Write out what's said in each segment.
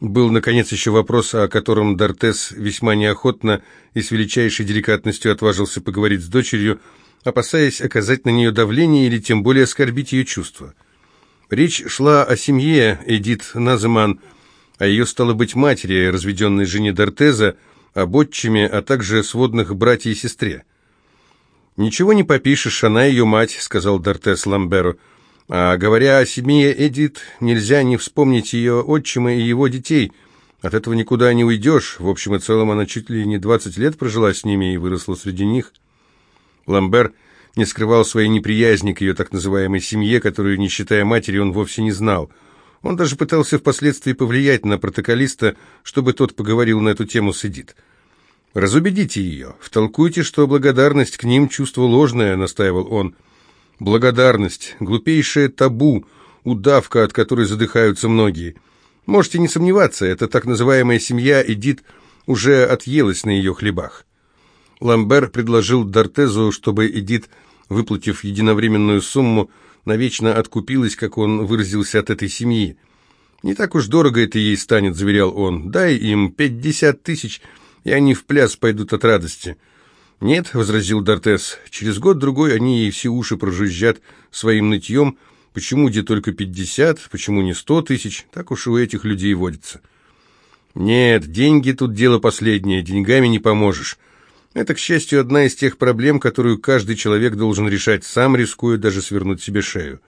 Был, наконец, еще вопрос, о котором Дортес весьма неохотно и с величайшей деликатностью отважился поговорить с дочерью, опасаясь оказать на нее давление или тем более оскорбить ее чувства. Речь шла о семье Эдит Наземан, о ее, стало быть, матери, разведенной жене Дортеза, об отчиме, а также сводных братья и сестре. «Ничего не попишешь, она ее мать», — сказал Дортес Ламберу. «А говоря о семье Эдит, нельзя не вспомнить ее отчима и его детей. От этого никуда не уйдешь. В общем и целом, она чуть ли не двадцать лет прожила с ними и выросла среди них». Ламбер не скрывал своей неприязни к ее так называемой семье, которую, не считая матери, он вовсе не знал. Он даже пытался впоследствии повлиять на протоколиста, чтобы тот поговорил на эту тему с Эдит. «Разубедите ее, втолкуйте, что благодарность к ним – чувство ложное», – настаивал он. «Благодарность – глупейшее табу, удавка, от которой задыхаются многие. Можете не сомневаться, эта так называемая семья Эдит уже отъелась на ее хлебах». Ламбер предложил Дортезу, чтобы Эдит, выплатив единовременную сумму, навечно откупилась, как он выразился, от этой семьи. «Не так уж дорого это ей станет», — заверял он. «Дай им пятьдесят тысяч, и они в пляс пойдут от радости». «Нет», — возразил Дортес, — «через год-другой они ей все уши прожужжат своим нытьем. Почему где только пятьдесят, почему не сто тысяч? Так уж у этих людей водится». «Нет, деньги тут дело последнее, деньгами не поможешь. Это, к счастью, одна из тех проблем, которую каждый человек должен решать сам, рискуя даже свернуть себе шею.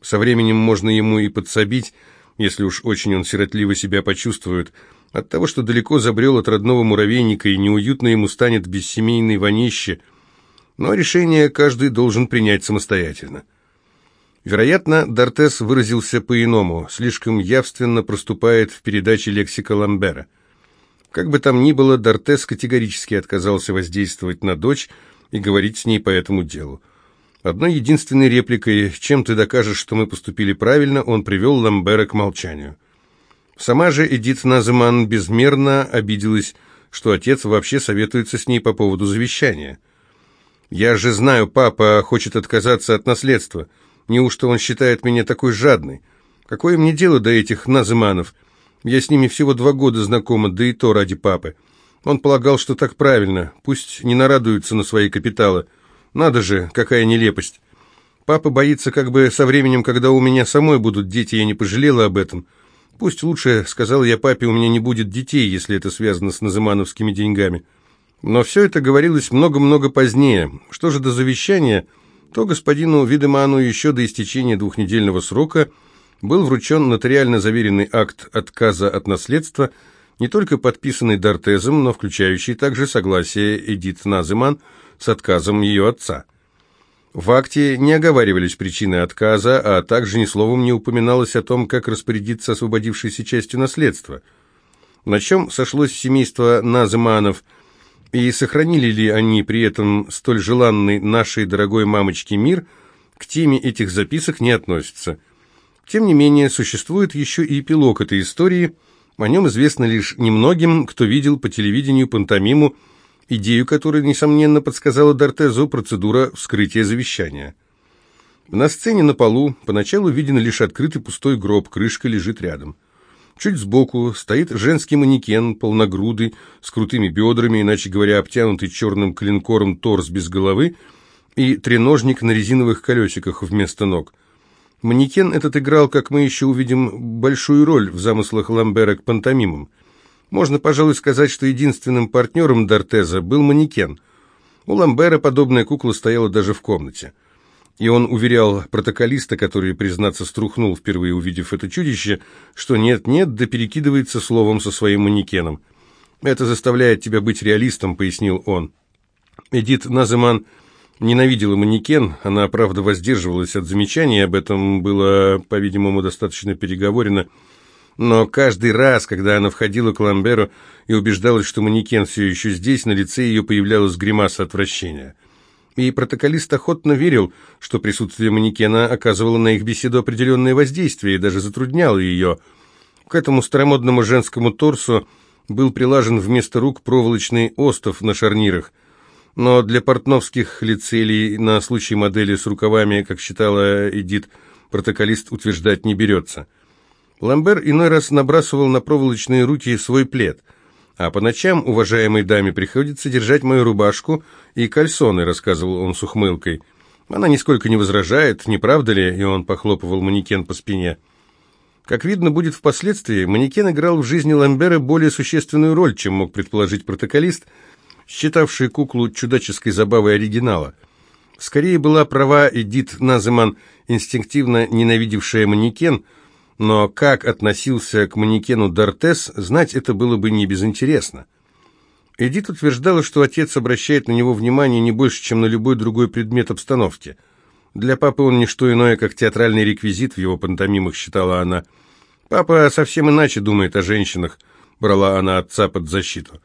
Со временем можно ему и подсобить, если уж очень он сиротливо себя почувствует, от того, что далеко забрел от родного муравейника и неуютно ему станет без семейной вонище, но решение каждый должен принять самостоятельно. Вероятно, Дортес выразился по-иному, слишком явственно проступает в передаче лексика Ламбера – как бы там ни было, Дортес категорически отказался воздействовать на дочь и говорить с ней по этому делу. Одной единственной репликой «Чем ты докажешь, что мы поступили правильно?» он привел Ламбера к молчанию. Сама же Эдит Наземан безмерно обиделась, что отец вообще советуется с ней по поводу завещания. «Я же знаю, папа хочет отказаться от наследства. Неужто он считает меня такой жадной? Какое мне дело до этих Наземанов?» Я с ними всего два года знакома, да и то ради папы. Он полагал, что так правильно, пусть не нарадуются на свои капиталы. Надо же, какая нелепость. Папа боится, как бы со временем, когда у меня самой будут дети, я не пожалела об этом. Пусть лучше, сказал я папе, у меня не будет детей, если это связано с назымановскими деньгами. Но все это говорилось много-много позднее. Что же до завещания, то господину Видеману еще до истечения двухнедельного срока – был вручен нотариально заверенный акт отказа от наследства, не только подписанный Дортезом, но включающий также согласие Эдит Наземан с отказом ее отца. В акте не оговаривались причины отказа, а также ни словом не упоминалось о том, как распорядиться освободившейся частью наследства. На чем сошлось семейство Наземанов, и сохранили ли они при этом столь желанный нашей дорогой мамочке мир, к теме этих записок не относится – тем не менее, существует еще и эпилог этой истории. О нем известно лишь немногим, кто видел по телевидению пантомиму, идею которой, несомненно, подсказала Дортезу процедура вскрытия завещания. На сцене на полу поначалу виден лишь открытый пустой гроб, крышка лежит рядом. Чуть сбоку стоит женский манекен, полногрудый, с крутыми бедрами, иначе говоря, обтянутый черным клинкором торс без головы, и треножник на резиновых колесиках вместо ног. Манекен этот играл, как мы еще увидим, большую роль в замыслах Ламбера к пантомимам. Можно, пожалуй, сказать, что единственным партнером Дортеза был манекен. У Ламбера подобная кукла стояла даже в комнате. И он уверял протоколиста, который, признаться, струхнул, впервые увидев это чудище, что нет-нет, да перекидывается словом со своим манекеном. «Это заставляет тебя быть реалистом», — пояснил он. Эдит Наземан ненавидела манекен, она, правда, воздерживалась от замечаний, об этом было, по-видимому, достаточно переговорено, но каждый раз, когда она входила к Ламберу и убеждалась, что манекен все еще здесь, на лице ее появлялась гримаса отвращения. И протоколист охотно верил, что присутствие манекена оказывало на их беседу определенное воздействие и даже затрудняло ее. К этому старомодному женскому торсу был прилажен вместо рук проволочный остов на шарнирах – но для портновских лицелей на случай модели с рукавами, как считала Эдит, протоколист утверждать не берется. Ламбер иной раз набрасывал на проволочные руки свой плед, а по ночам уважаемой даме приходится держать мою рубашку и кальсоны, рассказывал он с ухмылкой. Она нисколько не возражает, не правда ли? И он похлопывал манекен по спине. Как видно будет впоследствии, манекен играл в жизни Ламбера более существенную роль, чем мог предположить протоколист, считавший куклу чудаческой забавой оригинала. Скорее была права Эдит Наземан, инстинктивно ненавидевшая манекен, но как относился к манекену Дортес, знать это было бы не безинтересно. Эдит утверждала, что отец обращает на него внимание не больше, чем на любой другой предмет обстановки – для папы он не что иное, как театральный реквизит в его пантомимах, считала она. Папа совсем иначе думает о женщинах, брала она отца под защиту.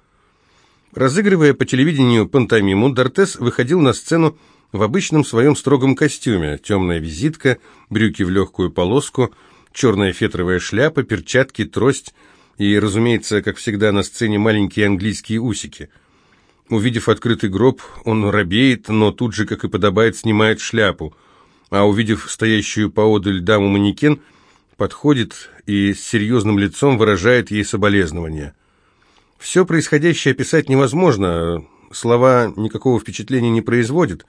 Разыгрывая по телевидению пантомиму, Дортес выходил на сцену в обычном своем строгом костюме. Темная визитка, брюки в легкую полоску, черная фетровая шляпа, перчатки, трость и, разумеется, как всегда на сцене, маленькие английские усики – Увидев открытый гроб, он робеет, но тут же, как и подобает, снимает шляпу. А увидев стоящую поодаль даму-манекен, подходит и с серьезным лицом выражает ей соболезнования. Все происходящее описать невозможно, слова никакого впечатления не производят,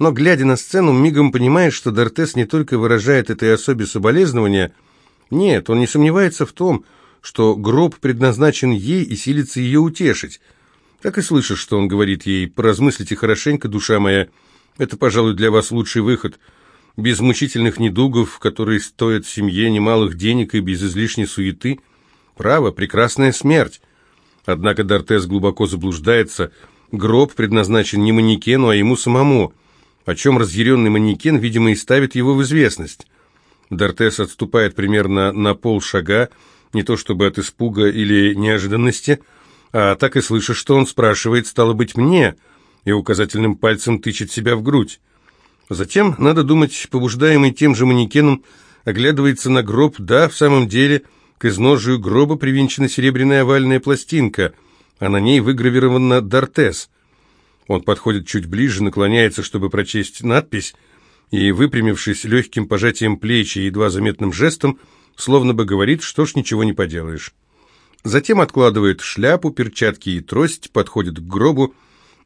но, глядя на сцену, мигом понимает, что Дортес не только выражает этой особе соболезнования, нет, он не сомневается в том, что гроб предназначен ей и силится ее утешить, так и слышишь, что он говорит ей, поразмыслите хорошенько, душа моя, это, пожалуй, для вас лучший выход. Без мучительных недугов, которые стоят семье немалых денег и без излишней суеты. Право, прекрасная смерть. Однако Дортес глубоко заблуждается. Гроб предназначен не манекену, а ему самому, о чем разъяренный манекен, видимо, и ставит его в известность. Дортес отступает примерно на полшага, не то чтобы от испуга или неожиданности, а так и слышишь, что он спрашивает, стало быть, мне, и указательным пальцем тычет себя в грудь. Затем, надо думать, побуждаемый тем же манекеном, оглядывается на гроб, да, в самом деле, к изножию гроба привинчена серебряная овальная пластинка, а на ней выгравировано «Дортес». Он подходит чуть ближе, наклоняется, чтобы прочесть надпись, и, выпрямившись легким пожатием плеч и едва заметным жестом, словно бы говорит, что ж, ничего не поделаешь. Затем откладывает шляпу, перчатки и трость, подходит к гробу,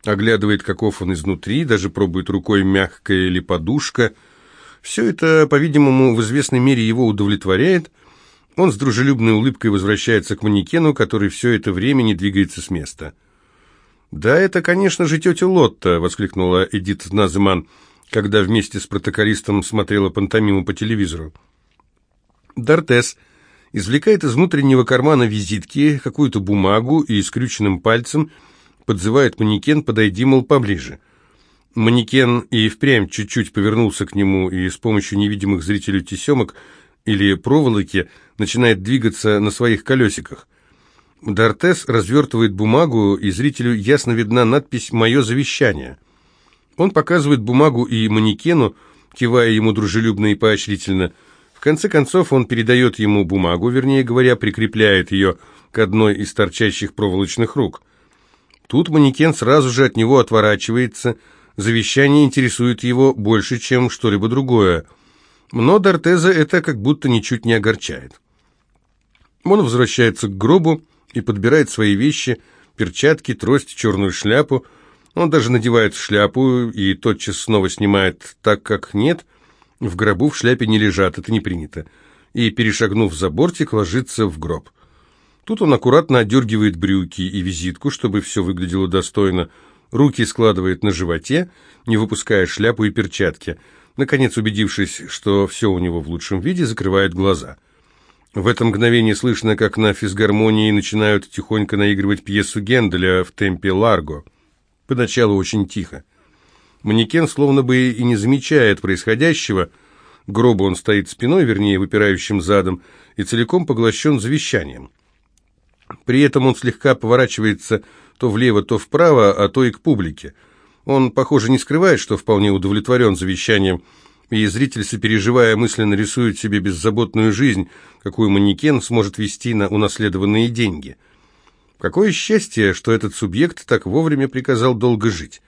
оглядывает, каков он изнутри, даже пробует рукой, мягкая или подушка. Все это, по-видимому, в известной мере его удовлетворяет. Он с дружелюбной улыбкой возвращается к манекену, который все это время не двигается с места. «Да, это, конечно же, тетя Лотта!» — воскликнула Эдит Наземан, когда вместе с протоколистом смотрела пантомиму по телевизору. Дортес извлекает из внутреннего кармана визитки какую-то бумагу и скрюченным пальцем подзывает манекен «подойди, мол, поближе». Манекен и впрямь чуть-чуть повернулся к нему и с помощью невидимых зрителю тесемок или проволоки начинает двигаться на своих колесиках. Дортес развертывает бумагу, и зрителю ясно видна надпись «Мое завещание». Он показывает бумагу и манекену, кивая ему дружелюбно и поощрительно – конце концов он передает ему бумагу, вернее говоря, прикрепляет ее к одной из торчащих проволочных рук. Тут манекен сразу же от него отворачивается, завещание интересует его больше, чем что-либо другое. Но Дортеза это как будто ничуть не огорчает. Он возвращается к гробу и подбирает свои вещи, перчатки, трость, черную шляпу. Он даже надевает шляпу и тотчас снова снимает так, как нет, в гробу в шляпе не лежат, это не принято. И, перешагнув за бортик, ложится в гроб. Тут он аккуратно отдергивает брюки и визитку, чтобы все выглядело достойно. Руки складывает на животе, не выпуская шляпу и перчатки. Наконец, убедившись, что все у него в лучшем виде, закрывает глаза. В это мгновение слышно, как на физгармонии начинают тихонько наигрывать пьесу Генделя в темпе ларго. Поначалу очень тихо. Манекен словно бы и не замечает происходящего. Гробу он стоит спиной, вернее, выпирающим задом, и целиком поглощен завещанием. При этом он слегка поворачивается то влево, то вправо, а то и к публике. Он, похоже, не скрывает, что вполне удовлетворен завещанием, и зритель, сопереживая, мысленно рисует себе беззаботную жизнь, какую манекен сможет вести на унаследованные деньги. Какое счастье, что этот субъект так вовремя приказал долго жить.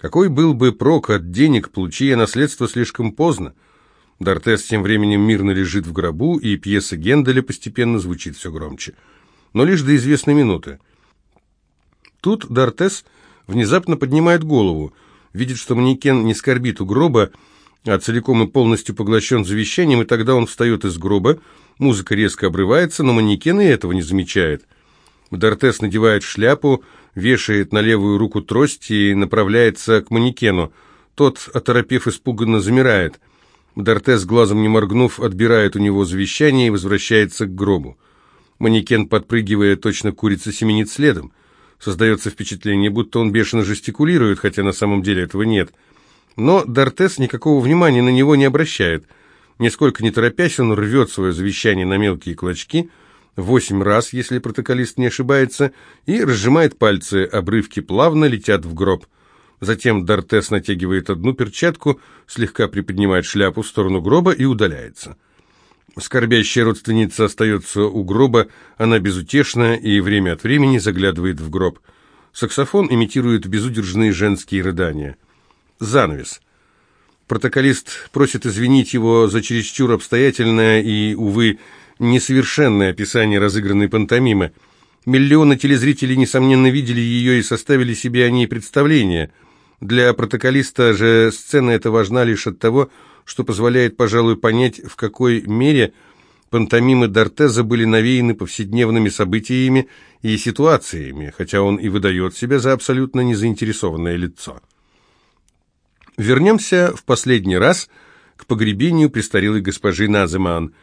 Какой был бы прок от денег, получи наследство слишком поздно? Дортес тем временем мирно лежит в гробу, и пьеса Генделя постепенно звучит все громче. Но лишь до известной минуты. Тут Дортес внезапно поднимает голову, видит, что манекен не скорбит у гроба, а целиком и полностью поглощен завещанием, и тогда он встает из гроба, музыка резко обрывается, но манекен и этого не замечает. Дортес надевает шляпу, вешает на левую руку трость и направляется к манекену. Тот, оторопев, испуганно замирает. Дортес, глазом не моргнув, отбирает у него завещание и возвращается к гробу. Манекен, подпрыгивая, точно курица семенит следом. Создается впечатление, будто он бешено жестикулирует, хотя на самом деле этого нет. Но Дортес никакого внимания на него не обращает. Нисколько не торопясь, он рвет свое завещание на мелкие клочки, восемь раз, если протоколист не ошибается, и разжимает пальцы, обрывки плавно летят в гроб. Затем Дортес натягивает одну перчатку, слегка приподнимает шляпу в сторону гроба и удаляется. Скорбящая родственница остается у гроба, она безутешна и время от времени заглядывает в гроб. Саксофон имитирует безудержные женские рыдания. Занавес. Протоколист просит извинить его за чересчур обстоятельное и, увы, несовершенное описание разыгранной пантомимы. Миллионы телезрителей, несомненно, видели ее и составили себе о ней представление. Для протоколиста же сцена эта важна лишь от того, что позволяет, пожалуй, понять, в какой мере пантомимы Дортеза были навеяны повседневными событиями и ситуациями, хотя он и выдает себя за абсолютно незаинтересованное лицо. Вернемся в последний раз к погребению престарелой госпожи Наземан.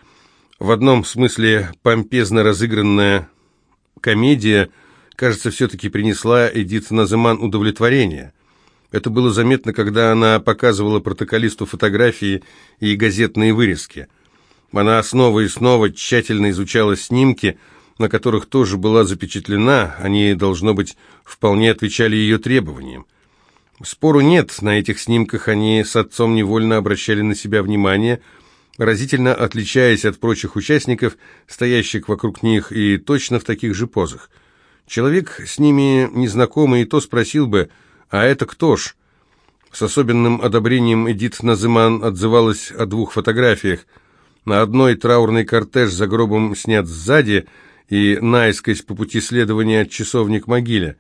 В одном смысле помпезно разыгранная комедия, кажется, все-таки принесла Эдит Наземан удовлетворение – это было заметно, когда она показывала протоколисту фотографии и газетные вырезки. Она снова и снова тщательно изучала снимки, на которых тоже была запечатлена, они, должно быть, вполне отвечали ее требованиям. Спору нет, на этих снимках они с отцом невольно обращали на себя внимание, разительно отличаясь от прочих участников, стоящих вокруг них, и точно в таких же позах. Человек с ними незнакомый и то спросил бы – «А это кто ж?» С особенным одобрением Эдит Назыман отзывалась о двух фотографиях. На одной траурный кортеж за гробом снят сзади и наискось по пути следования от часовни к могиле.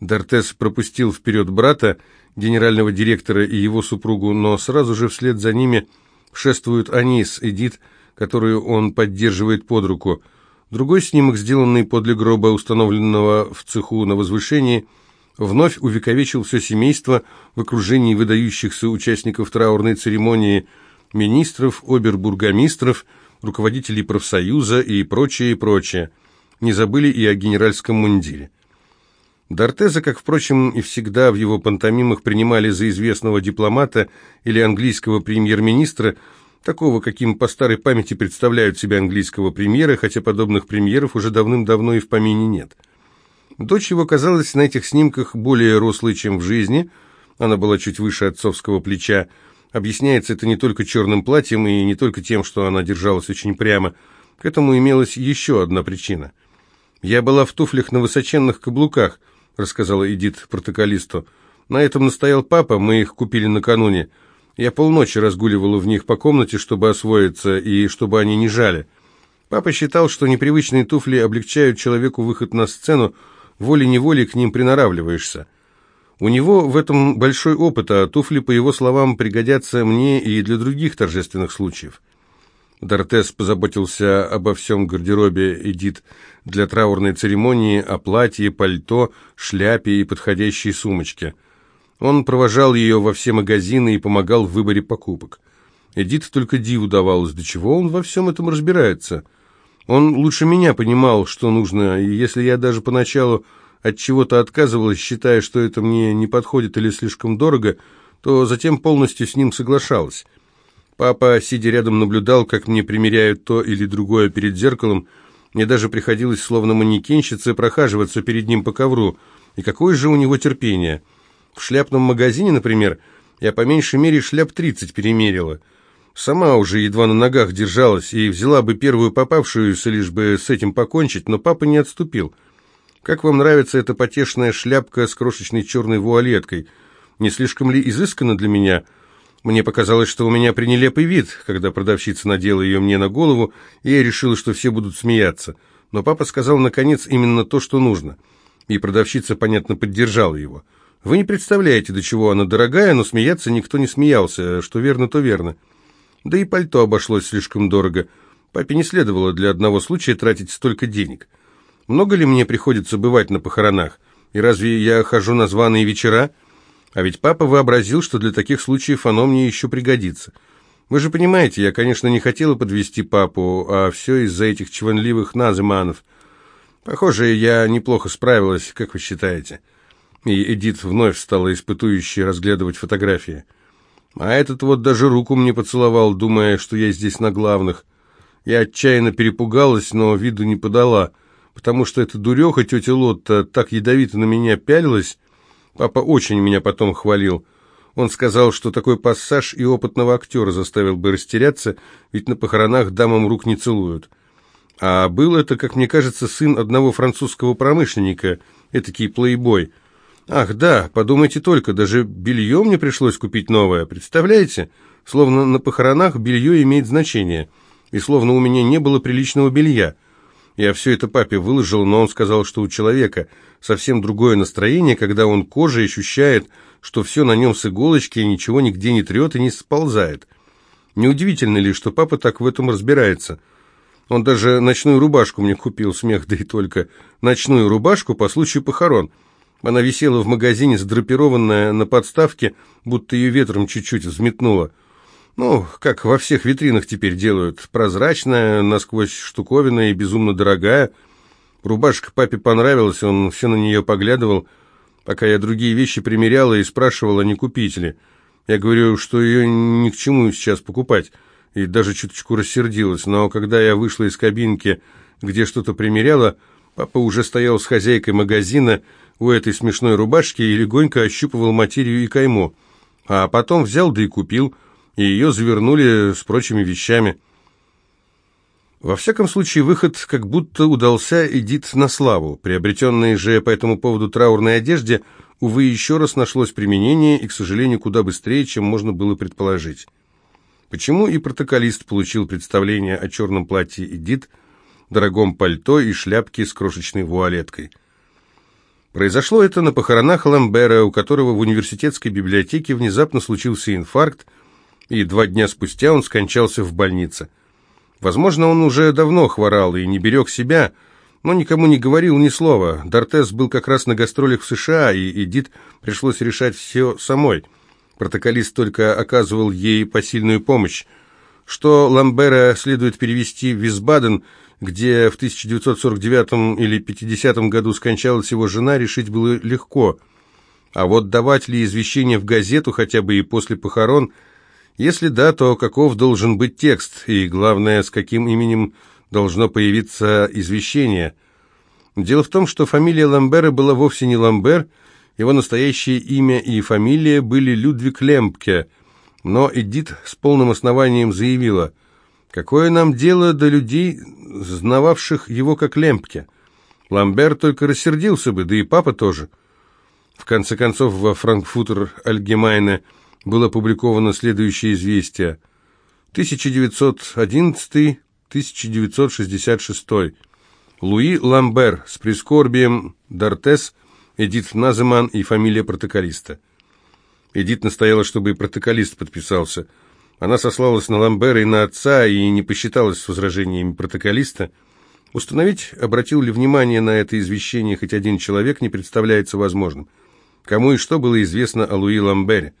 Дортес пропустил вперед брата, генерального директора и его супругу, но сразу же вслед за ними шествуют они с Эдит, которую он поддерживает под руку. Другой снимок, сделанный подле гроба, установленного в цеху на возвышении – вновь увековечил все семейство в окружении выдающихся участников траурной церемонии, министров, обербургомистров, руководителей профсоюза и прочее, и прочее. Не забыли и о генеральском мундире. Дортеза, как, впрочем, и всегда в его пантомимах принимали за известного дипломата или английского премьер-министра, такого, каким по старой памяти представляют себя английского премьера, хотя подобных премьеров уже давным-давно и в помине нет. Дочь его казалась на этих снимках более рослой, чем в жизни. Она была чуть выше отцовского плеча. Объясняется это не только черным платьем и не только тем, что она держалась очень прямо. К этому имелась еще одна причина. «Я была в туфлях на высоченных каблуках», — рассказала Эдит протоколисту. «На этом настоял папа, мы их купили накануне. Я полночи разгуливала в них по комнате, чтобы освоиться и чтобы они не жали. Папа считал, что непривычные туфли облегчают человеку выход на сцену, волей-неволей к ним приноравливаешься. У него в этом большой опыт, а туфли, по его словам, пригодятся мне и для других торжественных случаев. Дортес позаботился обо всем гардеробе Эдит для траурной церемонии, о платье, пальто, шляпе и подходящей сумочке. Он провожал ее во все магазины и помогал в выборе покупок. Эдит только диву давалось, до чего он во всем этом разбирается – он лучше меня понимал, что нужно, и если я даже поначалу от чего-то отказывалась, считая, что это мне не подходит или слишком дорого, то затем полностью с ним соглашалась. Папа, сидя рядом, наблюдал, как мне примеряют то или другое перед зеркалом. Мне даже приходилось, словно манекенщице, прохаживаться перед ним по ковру. И какое же у него терпение. В шляпном магазине, например, я по меньшей мере шляп тридцать перемерила – Сама уже едва на ногах держалась и взяла бы первую попавшуюся, лишь бы с этим покончить, но папа не отступил. «Как вам нравится эта потешная шляпка с крошечной черной вуалеткой? Не слишком ли изысканно для меня?» Мне показалось, что у меня пренелепый вид, когда продавщица надела ее мне на голову, и я решила, что все будут смеяться. Но папа сказал, наконец, именно то, что нужно. И продавщица, понятно, поддержала его. Вы не представляете, до чего она дорогая, но смеяться никто не смеялся, что верно, то верно. Да и пальто обошлось слишком дорого. Папе не следовало для одного случая тратить столько денег. Много ли мне приходится бывать на похоронах? И разве я хожу на званые вечера?» А ведь папа вообразил, что для таких случаев оно мне еще пригодится. Вы же понимаете, я, конечно, не хотела подвести папу, а все из-за этих чванливых назыманов. Похоже, я неплохо справилась, как вы считаете?» И Эдит вновь стала испытующе разглядывать фотографии. А этот вот даже руку мне поцеловал, думая, что я здесь на главных. Я отчаянно перепугалась, но виду не подала, потому что эта дуреха, тетя Лотта, так ядовито на меня пялилась, Папа очень меня потом хвалил. Он сказал, что такой пассаж и опытного актера заставил бы растеряться, ведь на похоронах дамам рук не целуют. А был это, как мне кажется, сын одного французского промышленника, этакий плейбой. Ах, да, подумайте только, даже белье мне пришлось купить новое, представляете? Словно на похоронах белье имеет значение, и словно у меня не было приличного белья. Я все это папе выложил, но он сказал, что у человека совсем другое настроение, когда он кожей ощущает, что все на нем с иголочки, и ничего нигде не трет и не сползает. Неудивительно ли, что папа так в этом разбирается? Он даже ночную рубашку мне купил, смех да и только. Ночную рубашку по случаю похорон. Она висела в магазине, задрапированная на подставке, будто ее ветром чуть-чуть взметнуло. Ну, как во всех витринах теперь делают. Прозрачная, насквозь штуковина и безумно дорогая. Рубашка папе понравилась, он все на нее поглядывал, пока я другие вещи примеряла и спрашивала, не купить ли. Я говорю, что ее ни к чему сейчас покупать, и даже чуточку рассердилась. Но когда я вышла из кабинки, где что-то примеряла, папа уже стоял с хозяйкой магазина у этой смешной рубашки и легонько ощупывал материю и кайму. А потом взял да и купил – и ее завернули с прочими вещами. Во всяком случае, выход как будто удался Эдит на славу. Приобретенной же по этому поводу траурной одежде, увы, еще раз нашлось применение, и, к сожалению, куда быстрее, чем можно было предположить. Почему и протоколист получил представление о черном платье Эдит, дорогом пальто и шляпке с крошечной вуалеткой? Произошло это на похоронах Ламбера, у которого в университетской библиотеке внезапно случился инфаркт, и два дня спустя он скончался в больнице. Возможно, он уже давно хворал и не берег себя, но никому не говорил ни слова. Дортес был как раз на гастролях в США, и Эдит пришлось решать все самой. Протоколист только оказывал ей посильную помощь. Что Ламбера следует перевести в Висбаден, где в 1949 или 50 году скончалась его жена, решить было легко. А вот давать ли извещение в газету, хотя бы и после похорон – если да, то каков должен быть текст, и, главное, с каким именем должно появиться извещение. Дело в том, что фамилия Ламбера была вовсе не Ламбер, его настоящее имя и фамилия были Людвиг Лемпке, но Эдит с полным основанием заявила, «Какое нам дело до людей, знававших его как Лемпке? Ламбер только рассердился бы, да и папа тоже». В конце концов, во Франкфутер Альгемайне – было опубликовано следующее известие. 1911-1966. Луи Ламбер с прискорбием Дортес, Эдит Наземан и фамилия протоколиста. Эдит настояла, чтобы и протоколист подписался. Она сослалась на Ламбера и на отца и не посчиталась с возражениями протоколиста. Установить, обратил ли внимание на это извещение хоть один человек, не представляется возможным. Кому и что было известно о Луи Ламбере?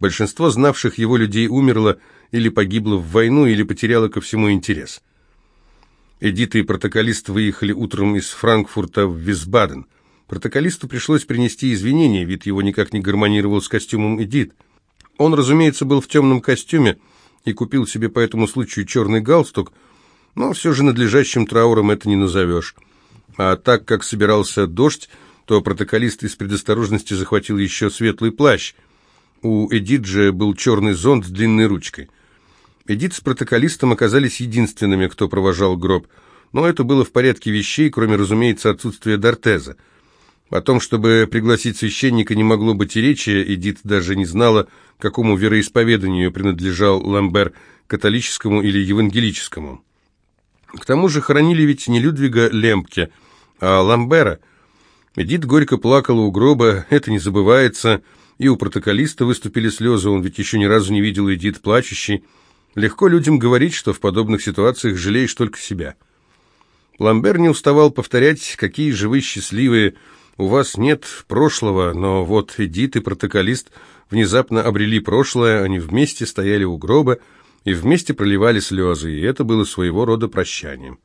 Большинство знавших его людей умерло или погибло в войну, или потеряло ко всему интерес. Эдит и протоколист выехали утром из Франкфурта в Висбаден. Протоколисту пришлось принести извинения, вид его никак не гармонировал с костюмом Эдит. Он, разумеется, был в темном костюме и купил себе по этому случаю черный галстук, но все же надлежащим трауром это не назовешь. А так как собирался дождь, то протоколист из предосторожности захватил еще светлый плащ – у Эдит же был черный зонт с длинной ручкой. Эдит с протоколистом оказались единственными, кто провожал гроб, но это было в порядке вещей, кроме, разумеется, отсутствия Дортеза. О том, чтобы пригласить священника, не могло быть и речи, Эдит даже не знала, какому вероисповеданию принадлежал Ламбер, католическому или евангелическому. К тому же хоронили ведь не Людвига Лемпке, а Ламбера. Эдит горько плакала у гроба, это не забывается, и у протоколиста выступили слезы, он ведь еще ни разу не видел Эдит плачущей. Легко людям говорить, что в подобных ситуациях жалеешь только себя. Ламбер не уставал повторять, какие же вы счастливые, у вас нет прошлого, но вот Эдит и протоколист внезапно обрели прошлое, они вместе стояли у гроба и вместе проливали слезы, и это было своего рода прощанием.